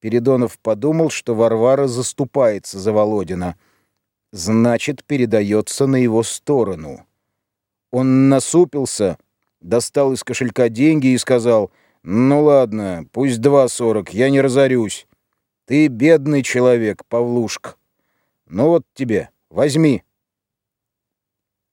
Передонов подумал, что Варвара заступается за Володина. Значит, передается на его сторону. Он насупился, достал из кошелька деньги и сказал, «Ну ладно, пусть два сорок, я не разорюсь. Ты бедный человек, Павлушка. Ну вот тебе, возьми».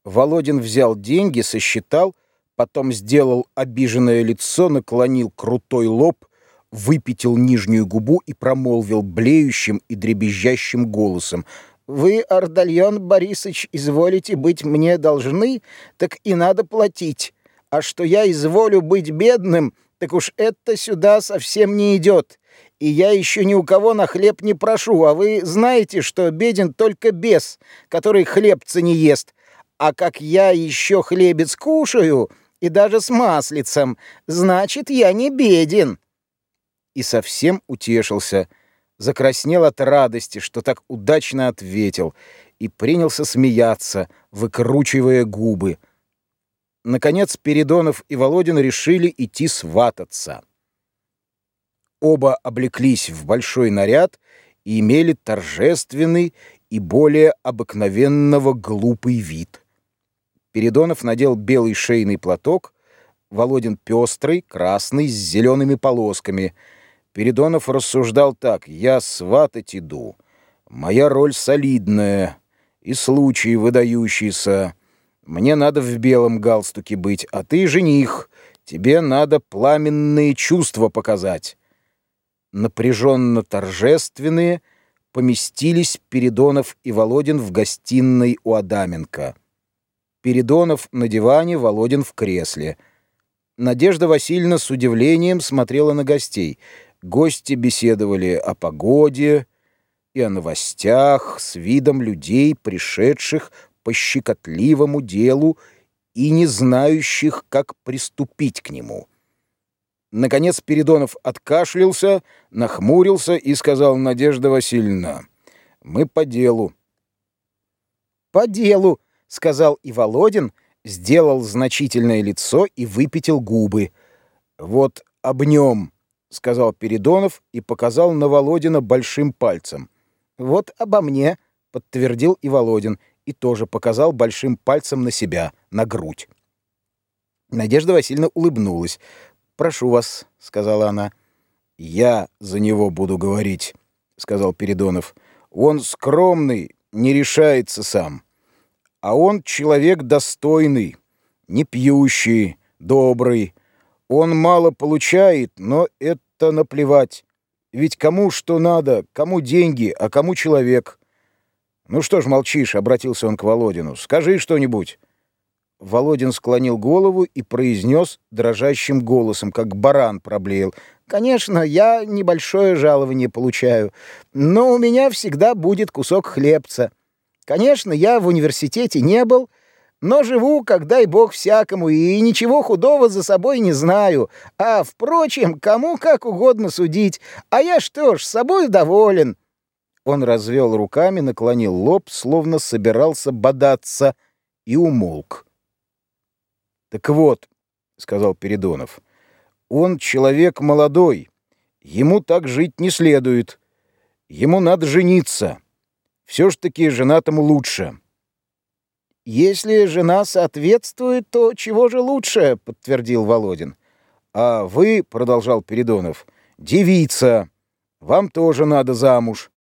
Володин взял деньги, сосчитал, потом сделал обиженное лицо, наклонил крутой лоб, выпятил нижнюю губу и промолвил блеющим и дребезжащим голосом. «Вы, Ардальон Борисович, изволите быть мне должны, так и надо платить. А что я изволю быть бедным, так уж это сюда совсем не идет. И я еще ни у кого на хлеб не прошу, а вы знаете, что беден только бес, который хлебца не ест. А как я еще хлебец кушаю, и даже с маслицем, значит, я не беден» и совсем утешился, закраснел от радости, что так удачно ответил, и принялся смеяться, выкручивая губы. Наконец Передонов и Володин решили идти свататься. Оба облеклись в большой наряд и имели торжественный и более обыкновенного глупый вид. Передонов надел белый шейный платок, Володин пестрый, красный, с зелеными полосками — Передонов рассуждал так. «Я сватать иду. Моя роль солидная и случай выдающийся. Мне надо в белом галстуке быть, а ты жених. Тебе надо пламенные чувства показать». Напряженно торжественные поместились Передонов и Володин в гостиной у Адаменко. Передонов на диване, Володин в кресле. Надежда Васильевна с удивлением смотрела на гостей — Гости беседовали о погоде и о новостях с видом людей, пришедших по щекотливому делу и не знающих, как приступить к нему. Наконец Передонов откашлялся, нахмурился и сказал Надежда Васильевна, «Мы по делу». «По делу», — сказал и Володин, сделал значительное лицо и выпятил губы. «Вот об нем». — сказал Передонов и показал на Володина большим пальцем. «Вот обо мне», — подтвердил и Володин, и тоже показал большим пальцем на себя, на грудь. Надежда Васильевна улыбнулась. «Прошу вас», — сказала она. «Я за него буду говорить», — сказал Передонов. «Он скромный, не решается сам. А он человек достойный, не пьющий, добрый, он мало получает, но это наплевать. Ведь кому что надо, кому деньги, а кому человек. Ну что ж молчишь, обратился он к Володину. Скажи что-нибудь. Володин склонил голову и произнес дрожащим голосом, как баран проблеял. «Конечно, я небольшое жалование получаю, но у меня всегда будет кусок хлебца. Конечно, я в университете не был, но живу, как дай бог всякому, и ничего худого за собой не знаю. А, впрочем, кому как угодно судить. А я что ж, с собой доволен». Он развел руками, наклонил лоб, словно собирался бодаться, и умолк. «Так вот», — сказал Передонов, — «он человек молодой, ему так жить не следует. Ему надо жениться. Все ж таки женатому лучше». «Если жена соответствует, то чего же лучше?» — подтвердил Володин. «А вы, — продолжал Передонов, — девица. Вам тоже надо замуж.